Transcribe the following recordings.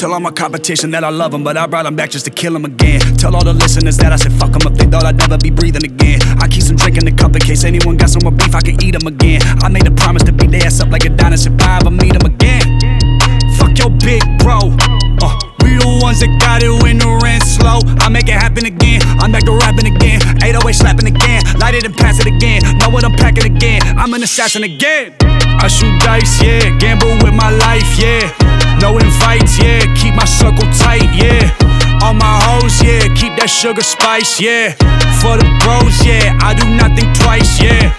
Tell all my competition that I love them, but I brought them back just to kill them again. Tell all the listeners that I said fuck them up, they thought I'd never be breathing again. I keep some drink in the cup in case anyone got some more beef, I can eat them again. I made a promise to beat their ass up like a dinosaur if I ever meet them again. Fuck your big bro. Uh, we the ones that got it when the rent's slow. I make it happen again. I'm back to rapping again. 808 slapping again. Light it and pass it again. Know what I'm packing again. I'm an assassin again. I shoot dice, yeah. Gamble with my life, yeah. Know in fights, yeah. Sugar spice, yeah. For the bros, yeah. I do nothing twice, yeah.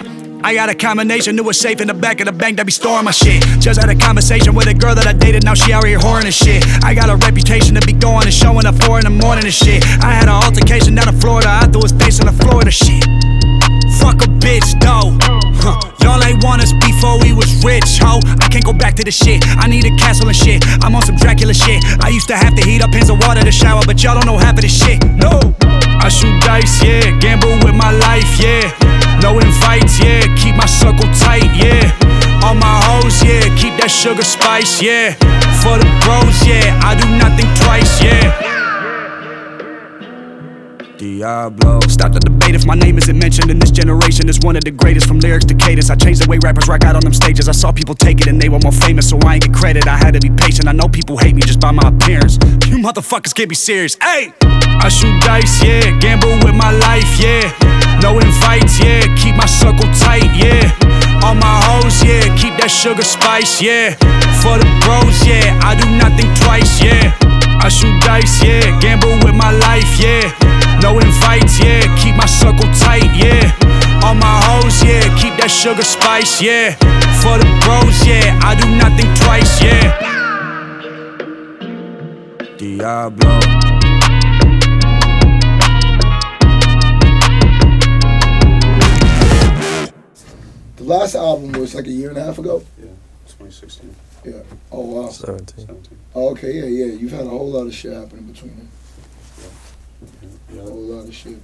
I got a combination, knew a safe in the back of the bank that be storing my shit. Just had a conversation with a girl that I dated, now she out here whoring and shit. I got a reputation to be going and showing up four in the morning and shit. I had an altercation down in Florida, I threw his face on the Florida shit. Fuck a bitch, though. Huh. Y'all ain't want us before we was rich, ho. I can't go back to the shit. I need a castle and shit. I'm on some Dracula shit. I used to have to heat up pins of water to shower, but y'all don't know half of this shit. Sugar spice, yeah. For the bros, yeah. I do nothing twice, yeah. Diablo. Stop the debate if my name isn't mentioned in this generation is one of the greatest from lyrics to cadence. I changed the way rappers rock out on them stages. I saw people take it and they were more famous, so I ain't get credit. I had to be patient. I know people hate me just by my appearance. You motherfuckers can't be serious. Hey! I shoot dice, yeah. Gamble with my life, yeah. No in fights, yeah. Keep my circle tight, yeah. All my hoes, yeah. Keep that sugar spice, yeah. For the bros, yeah. I do nothing twice, yeah. I shoot dice, yeah. Gamble with my life, yeah. No in fights, yeah. Keep my circle tight, yeah. All my hoes, yeah. Keep that sugar spice, yeah. For the bros, yeah. I do nothing twice, yeah. Diablo. Last album was like a year and a half ago. Yeah, 2016, Yeah. Oh wow. 17. 17. Oh, okay. Yeah, yeah. You've had a whole lot of shit happen in between. Them. Yeah, A whole lot of shit.